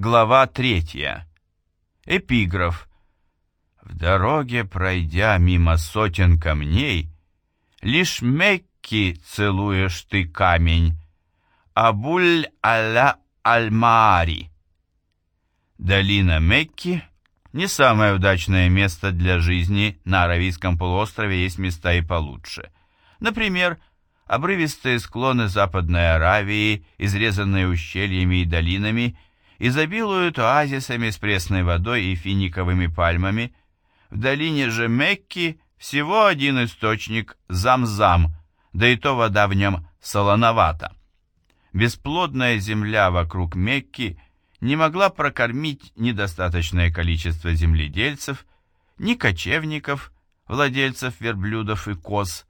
Глава третья. Эпиграф. В дороге, пройдя мимо сотен камней, Лишь Мекки целуешь ты камень, Абуль аля аль-Маари. Долина Мекки не самое удачное место для жизни на Аравийском полуострове есть места и получше. Например, обрывистые склоны Западной Аравии, изрезанные ущельями и долинами, изобилуют оазисами с пресной водой и финиковыми пальмами. В долине же Мекки всего один источник – Замзам, да и то вода в нем солоновата. Бесплодная земля вокруг Мекки не могла прокормить недостаточное количество земледельцев, ни кочевников, владельцев верблюдов и коз.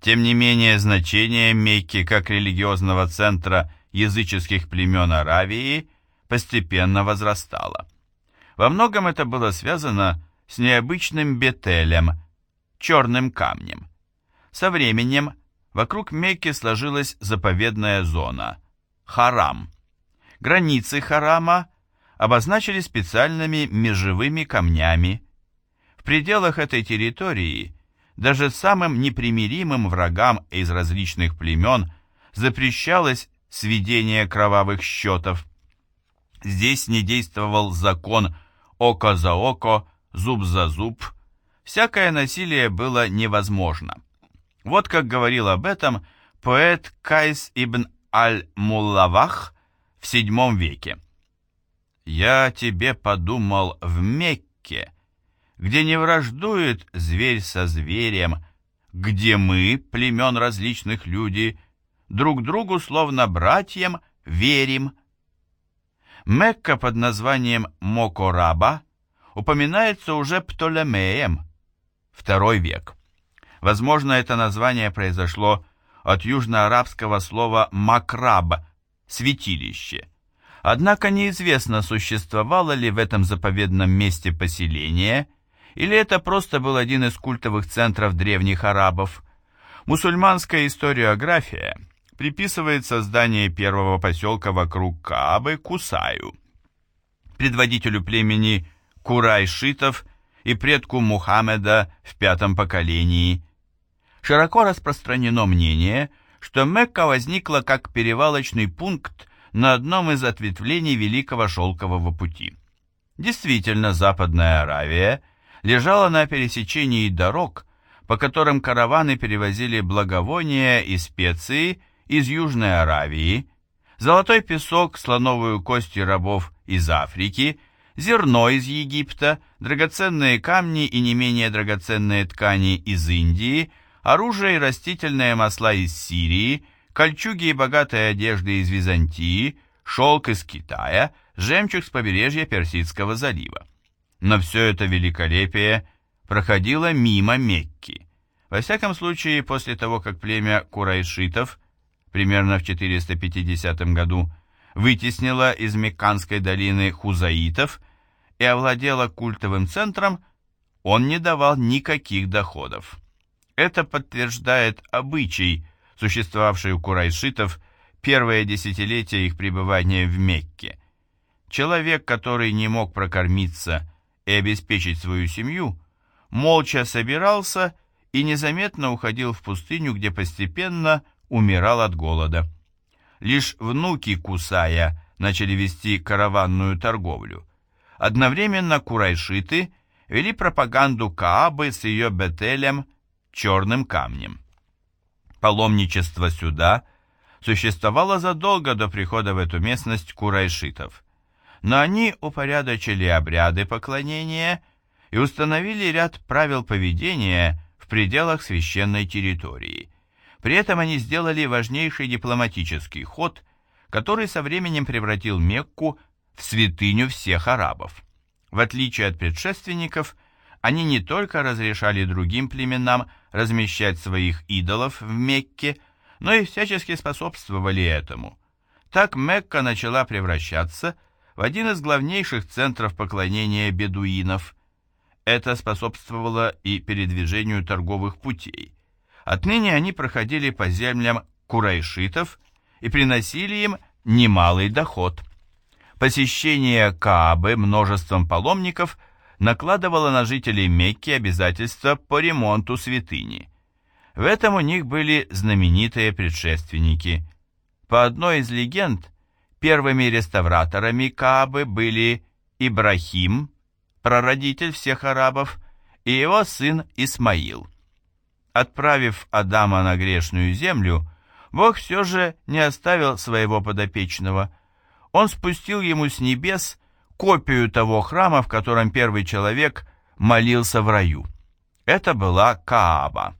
Тем не менее, значение Мекки как религиозного центра языческих племен Аравии – постепенно возрастала. Во многом это было связано с необычным бетелем, черным камнем. Со временем вокруг Мекки сложилась заповедная зона – Харам. Границы Харама обозначили специальными межевыми камнями. В пределах этой территории даже самым непримиримым врагам из различных племен запрещалось сведение кровавых счетов. Здесь не действовал закон «око за око, зуб за зуб». Всякое насилие было невозможно. Вот как говорил об этом поэт Кайс ибн аль-Муллавах в VII веке. «Я тебе подумал в Мекке, где не враждует зверь со зверем, где мы, племен различных люди, друг другу словно братьям верим». Мекка под названием Мокораба упоминается уже Птолемеем, второй век. Возможно, это название произошло от южноарабского слова «макраб» – «святилище». Однако неизвестно, существовало ли в этом заповедном месте поселение, или это просто был один из культовых центров древних арабов. Мусульманская историография приписывает создание первого поселка вокруг Каабы Кусаю, предводителю племени Курайшитов и предку Мухаммеда в пятом поколении. Широко распространено мнение, что Мекка возникла как перевалочный пункт на одном из ответвлений Великого Шелкового пути. Действительно, Западная Аравия лежала на пересечении дорог, по которым караваны перевозили благовония и специи из Южной Аравии, золотой песок, слоновую кость рабов из Африки, зерно из Египта, драгоценные камни и не менее драгоценные ткани из Индии, оружие и растительные масла из Сирии, кольчуги и богатые одежды из Византии, шелк из Китая, жемчуг с побережья Персидского залива. Но все это великолепие проходило мимо Мекки. Во всяком случае, после того, как племя курайшитов примерно в 450 году, вытеснила из Мекканской долины хузаитов и овладела культовым центром, он не давал никаких доходов. Это подтверждает обычай, существовавший у курайшитов первое десятилетие их пребывания в Мекке. Человек, который не мог прокормиться и обеспечить свою семью, молча собирался и незаметно уходил в пустыню, где постепенно умирал от голода. Лишь внуки Кусая начали вести караванную торговлю. Одновременно курайшиты вели пропаганду Каабы с ее Бетелем, черным камнем. Паломничество сюда существовало задолго до прихода в эту местность курайшитов, но они упорядочили обряды поклонения и установили ряд правил поведения в пределах священной территории – при этом они сделали важнейший дипломатический ход, который со временем превратил Мекку в святыню всех арабов. В отличие от предшественников, они не только разрешали другим племенам размещать своих идолов в Мекке, но и всячески способствовали этому. Так Мекка начала превращаться в один из главнейших центров поклонения бедуинов. Это способствовало и передвижению торговых путей. Отныне они проходили по землям курайшитов и приносили им немалый доход. Посещение Каабы множеством паломников накладывало на жителей Мекки обязательства по ремонту святыни. В этом у них были знаменитые предшественники. По одной из легенд, первыми реставраторами Каабы были Ибрахим, прародитель всех арабов, и его сын Исмаил. Отправив Адама на грешную землю, Бог все же не оставил своего подопечного – он спустил ему с небес копию того храма, в котором первый человек молился в раю. Это была Кааба.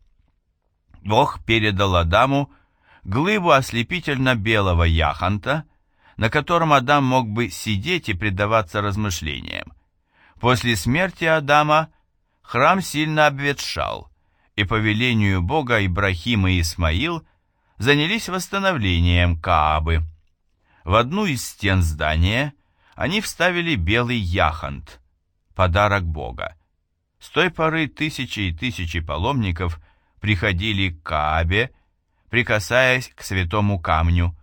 Бог передал Адаму глыбу ослепительно-белого яхонта, на котором Адам мог бы сидеть и предаваться размышлениям. После смерти Адама храм сильно обветшал, и по велению Бога Ибрахим и Исмаил занялись восстановлением Каабы. В одну из стен здания они вставили белый яхонт, подарок Бога. С той поры тысячи и тысячи паломников приходили к Каабе, прикасаясь к святому камню.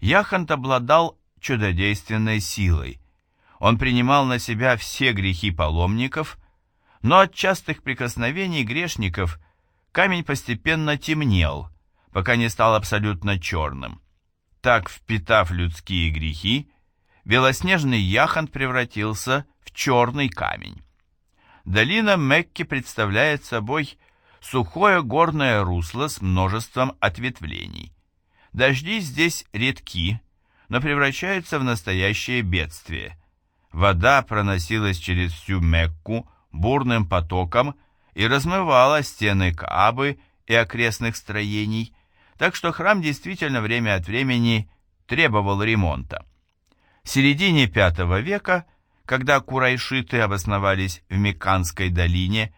Яхонт обладал чудодейственной силой. Он принимал на себя все грехи паломников, но от частых прикосновений грешников камень постепенно темнел, пока не стал абсолютно черным. Так, впитав людские грехи, белоснежный яхонт превратился в черный камень. Долина Мекки представляет собой сухое горное русло с множеством ответвлений. Дожди здесь редки, но превращаются в настоящее бедствие. Вода проносилась через всю Мекку бурным потоком и размывала стены Каабы и окрестных строений, так что храм действительно время от времени требовал ремонта. В середине V века, когда курайшиты обосновались в Мекканской долине,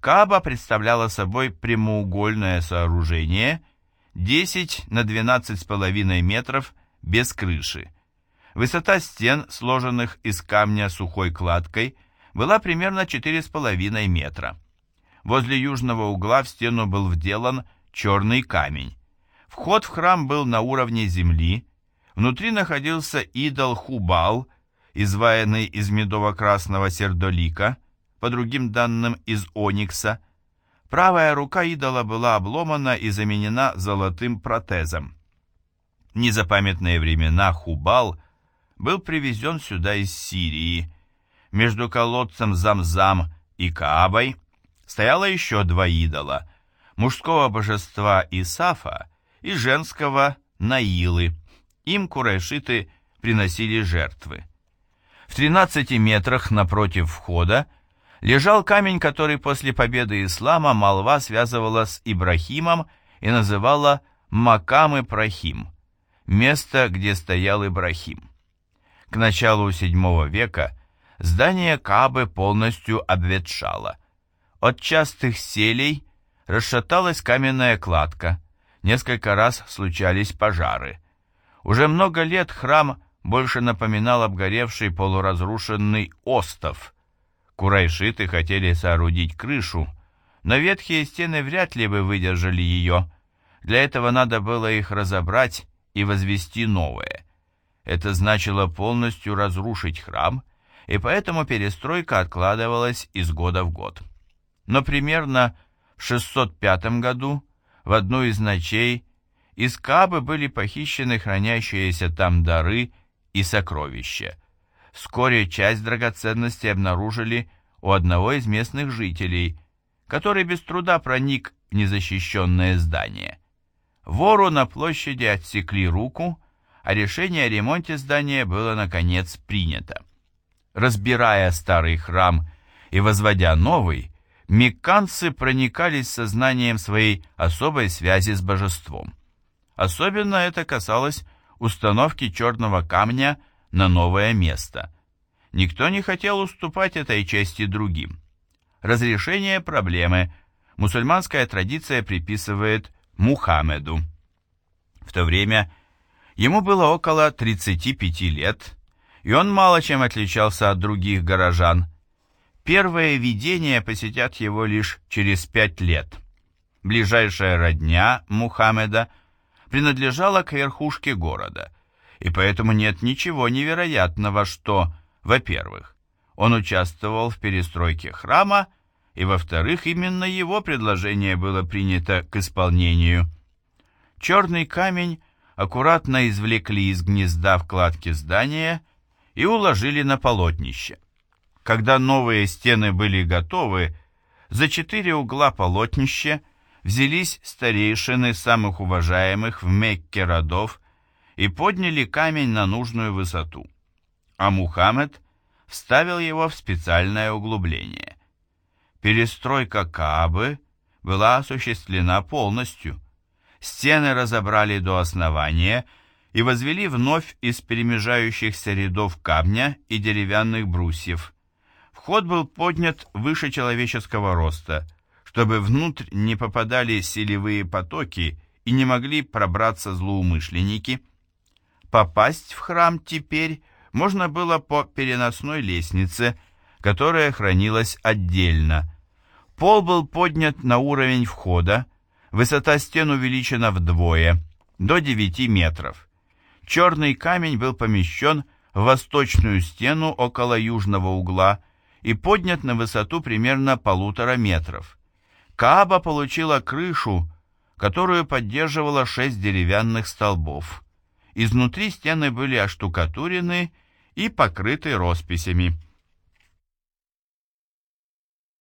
Кааба представляла собой прямоугольное сооружение 10 на 12,5 метров без крыши. Высота стен, сложенных из камня сухой кладкой, была примерно 4,5 метра. Возле южного угла в стену был вделан черный камень. Вход в храм был на уровне земли, внутри находился идол Хубал, изваянный из медово-красного сердолика, по другим данным из оникса. Правая рука идола была обломана и заменена золотым протезом. В незапамятные времена Хубал был привезен сюда из Сирии. Между колодцем Замзам и Каабой стояло еще два идола – мужского божества Исафа и женского Наилы. Им курайшиты приносили жертвы. В 13 метрах напротив входа лежал камень, который после победы ислама молва связывала с Ибрахимом и называла Макам-Ибрахим, место, где стоял Ибрахим. К началу VII века здание Кабы полностью обветшало. От частых селей расшаталась каменная кладка – Несколько раз случались пожары. Уже много лет храм больше напоминал обгоревший полуразрушенный остов. Курайшиты хотели соорудить крышу, но ветхие стены вряд ли бы выдержали ее. Для этого надо было их разобрать и возвести новое. Это значило полностью разрушить храм, и поэтому перестройка откладывалась из года в год. Но примерно в 605 году в одну из ночей из Кабы были похищены хранящиеся там дары и сокровища. Вскоре часть драгоценностей обнаружили у одного из местных жителей, который без труда проник в незащищенное здание. Вору на площади отсекли руку, а решение о ремонте здания было, наконец, принято. Разбирая старый храм и возводя новый, мекканцы проникались сознанием своей особой связи с божеством. Особенно это касалось установки черного камня на новое место. Никто не хотел уступать этой чести другим. Разрешение проблемы мусульманская традиция приписывает Мухаммеду. В то время ему было около 35 лет, и он мало чем отличался от других горожан – Первые видения посетят его лишь через пять лет. Ближайшая родня Мухаммеда принадлежала к верхушке города, и поэтому нет ничего невероятного, что, во-первых, он участвовал в перестройке храма, и, во-вторых, именно его предложение было принято к исполнению. Черный камень аккуратно извлекли из гнезда вкладки здания и уложили на полотнище. Когда новые стены были готовы, за четыре угла полотнища взялись старейшины самых уважаемых в Мекке родов и подняли камень на нужную высоту. А Мухаммед вставил его в специальное углубление. Перестройка Каабы была осуществлена полностью. Стены разобрали до основания и возвели вновь из перемежающихся рядов камня и деревянных брусьев. Вход был поднят выше человеческого роста, чтобы внутрь не попадали селевые потоки и не могли пробраться злоумышленники. Попасть в храм теперь можно было по переносной лестнице, которая хранилась отдельно. Пол был поднят на уровень входа, высота стен увеличена вдвое, до 9 метров. Черный камень был помещен в восточную стену около южного угла и поднят на высоту примерно полутора метров. Кааба получила крышу, которую поддерживало шесть деревянных столбов. Изнутри стены были оштукатурены и покрыты росписями.